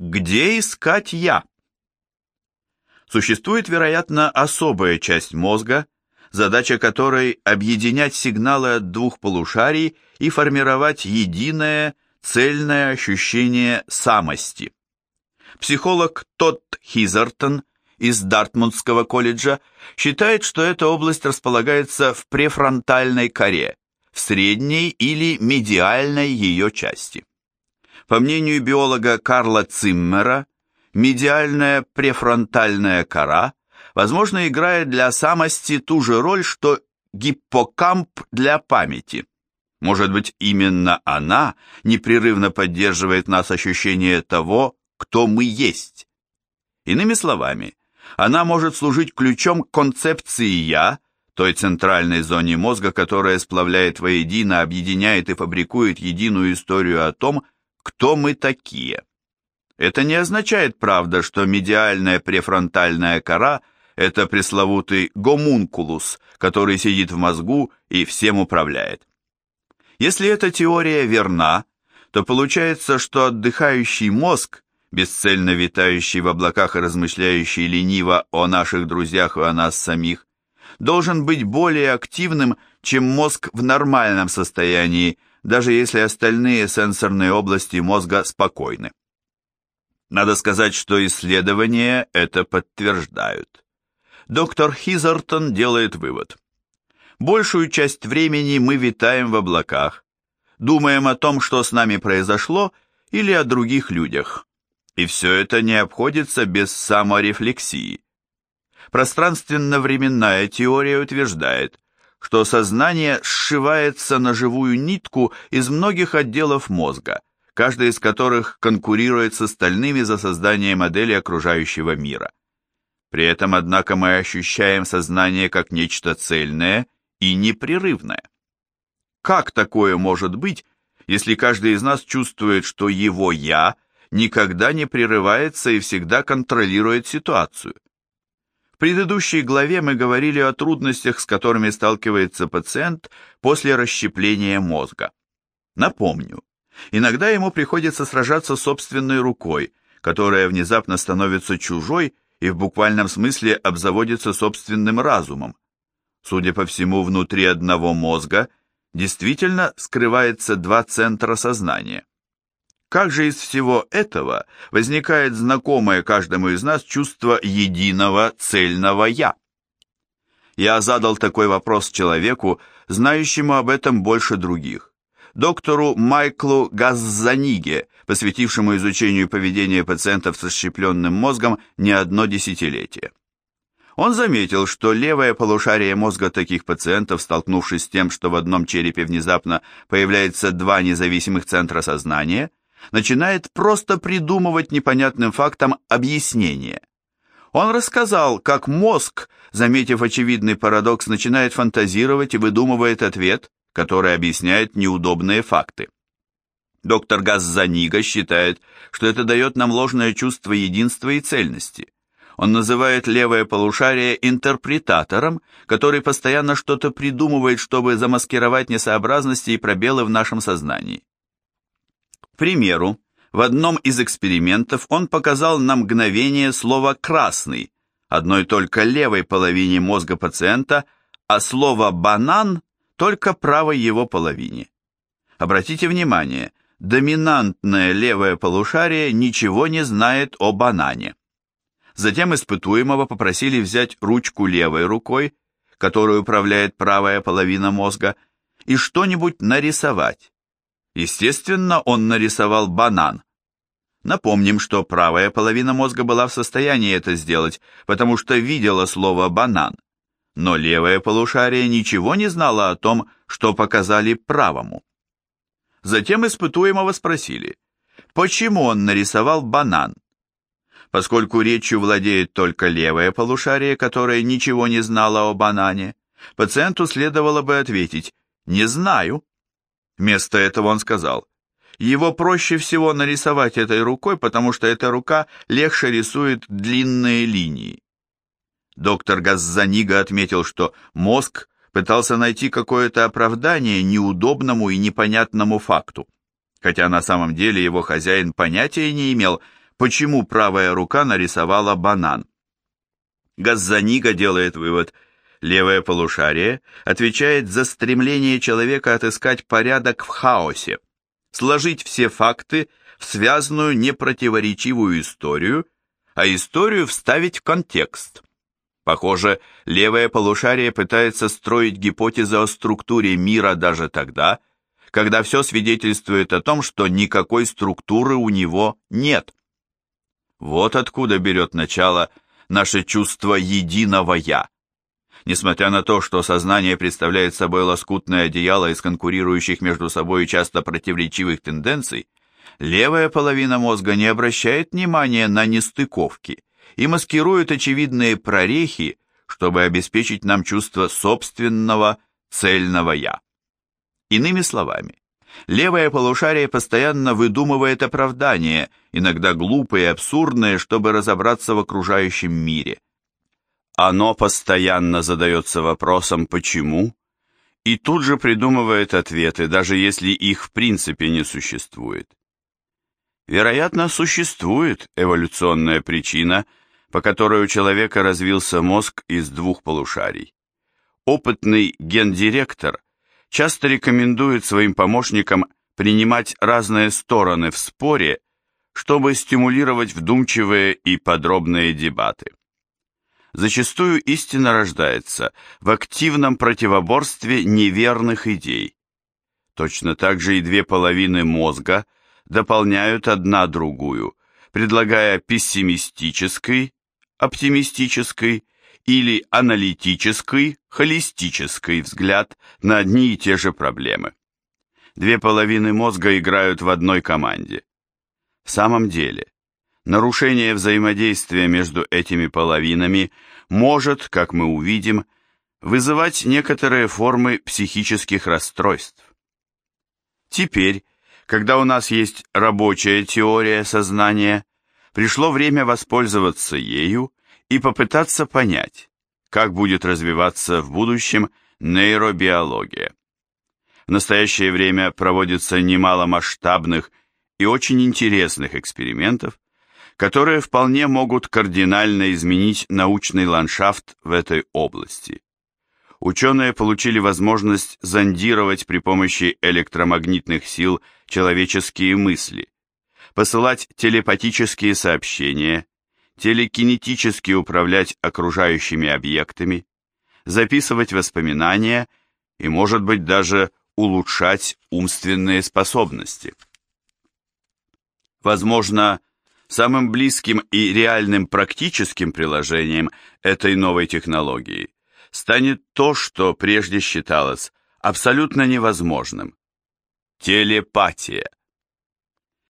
Где искать «я»? Существует, вероятно, особая часть мозга, задача которой – объединять сигналы от двух полушарий и формировать единое, цельное ощущение самости. Психолог Тодд Хизертон из Дартмундского колледжа считает, что эта область располагается в префронтальной коре, в средней или медиальной ее части. По мнению биолога Карла Циммера, медиальная префронтальная кора, возможно, играет для самости ту же роль, что гиппокамп для памяти. Может быть, именно она непрерывно поддерживает нас ощущение того, кто мы есть. Иными словами, она может служить ключом к концепции «я», той центральной зоне мозга, которая сплавляет воедино, объединяет и фабрикует единую историю о том, кто мы такие. Это не означает, правда, что медиальная префронтальная кора – это пресловутый гомункулус, который сидит в мозгу и всем управляет. Если эта теория верна, то получается, что отдыхающий мозг бесцельно витающий в облаках и размышляющий лениво о наших друзьях и о нас самих, должен быть более активным, чем мозг в нормальном состоянии, даже если остальные сенсорные области мозга спокойны. Надо сказать, что исследования это подтверждают. Доктор Хизертон делает вывод. Большую часть времени мы витаем в облаках, думаем о том, что с нами произошло, или о других людях, и все это не обходится без саморефлексии. Пространственно-временная теория утверждает, что сознание сшивается на живую нитку из многих отделов мозга, каждый из которых конкурирует с остальными за создание модели окружающего мира. При этом, однако, мы ощущаем сознание как нечто цельное и непрерывное. Как такое может быть, если каждый из нас чувствует, что его «я» – никогда не прерывается и всегда контролирует ситуацию. Предыдущей главе мы говорили о трудностях, с которыми сталкивается пациент после расщепления мозга. Напомню, иногда ему приходится сражаться собственной рукой, которая внезапно становится чужой и в буквальном смысле обзаводится собственным разумом. Судя по всему, внутри одного мозга действительно скрывается два центра сознания. Как же из всего этого возникает знакомое каждому из нас чувство единого цельного «я»? Я задал такой вопрос человеку, знающему об этом больше других, доктору Майклу Газзаниге, посвятившему изучению поведения пациентов с расщепленным мозгом не одно десятилетие. Он заметил, что левое полушарие мозга таких пациентов, столкнувшись с тем, что в одном черепе внезапно появляется два независимых центра сознания, начинает просто придумывать непонятным фактам объяснение. Он рассказал, как мозг, заметив очевидный парадокс, начинает фантазировать и выдумывает ответ, который объясняет неудобные факты. Доктор Газзанига считает, что это дает нам ложное чувство единства и цельности. Он называет левое полушарие интерпретатором, который постоянно что-то придумывает, чтобы замаскировать несообразности и пробелы в нашем сознании примеру, в одном из экспериментов он показал на мгновение слово «красный» одной только левой половине мозга пациента, а слово «банан» только правой его половине. Обратите внимание, доминантное левое полушарие ничего не знает о банане. Затем испытуемого попросили взять ручку левой рукой, которой управляет правая половина мозга, и что-нибудь нарисовать. Естественно, он нарисовал банан. Напомним, что правая половина мозга была в состоянии это сделать, потому что видела слово «банан». Но левое полушарие ничего не знало о том, что показали правому. Затем испытуемого спросили, почему он нарисовал банан. Поскольку речью владеет только левое полушарие, которое ничего не знало о банане, пациенту следовало бы ответить «не знаю». Вместо этого он сказал, его проще всего нарисовать этой рукой, потому что эта рука легче рисует длинные линии. Доктор Газзанига отметил, что мозг пытался найти какое-то оправдание неудобному и непонятному факту, хотя на самом деле его хозяин понятия не имел, почему правая рука нарисовала банан. Газзанига делает вывод, левое полушарие отвечает за стремление человека отыскать порядок в хаосе, сложить все факты в связанную непротиворечивую историю, а историю вставить в контекст. Похоже, левое полушарие пытается строить гипотезы о структуре мира даже тогда, когда все свидетельствует о том, что никакой структуры у него нет. Вот откуда берет начало наше чувство единого «я». Несмотря на то, что сознание представляет собой лоскутное одеяло из конкурирующих между собой часто противоречивых тенденций, левая половина мозга не обращает внимания на нестыковки и маскирует очевидные прорехи, чтобы обеспечить нам чувство собственного цельного «я». Иными словами, левое полушарие постоянно выдумывает оправдания, иногда глупые и абсурдные, чтобы разобраться в окружающем мире. Оно постоянно задается вопросом «почему?» и тут же придумывает ответы, даже если их в принципе не существует. Вероятно, существует эволюционная причина, по которой у человека развился мозг из двух полушарий. Опытный гендиректор часто рекомендует своим помощникам принимать разные стороны в споре, чтобы стимулировать вдумчивые и подробные дебаты. Зачастую истина рождается в активном противоборстве неверных идей. Точно так же и две половины мозга дополняют одна другую, предлагая пессимистический, оптимистический или аналитический, холистический взгляд на одни и те же проблемы. Две половины мозга играют в одной команде. В самом деле, нарушение взаимодействия между этими половинами может, как мы увидим, вызывать некоторые формы психических расстройств. Теперь, когда у нас есть рабочая теория сознания, пришло время воспользоваться ею и попытаться понять, как будет развиваться в будущем нейробиология. В настоящее время проводится немало масштабных и очень интересных экспериментов, которые вполне могут кардинально изменить научный ландшафт в этой области. Ученые получили возможность зондировать при помощи электромагнитных сил человеческие мысли, посылать телепатические сообщения, телекинетически управлять окружающими объектами, записывать воспоминания и, может быть, даже улучшать умственные способности. Возможно, самым близким и реальным практическим приложением этой новой технологии станет то, что прежде считалось абсолютно невозможным – телепатия.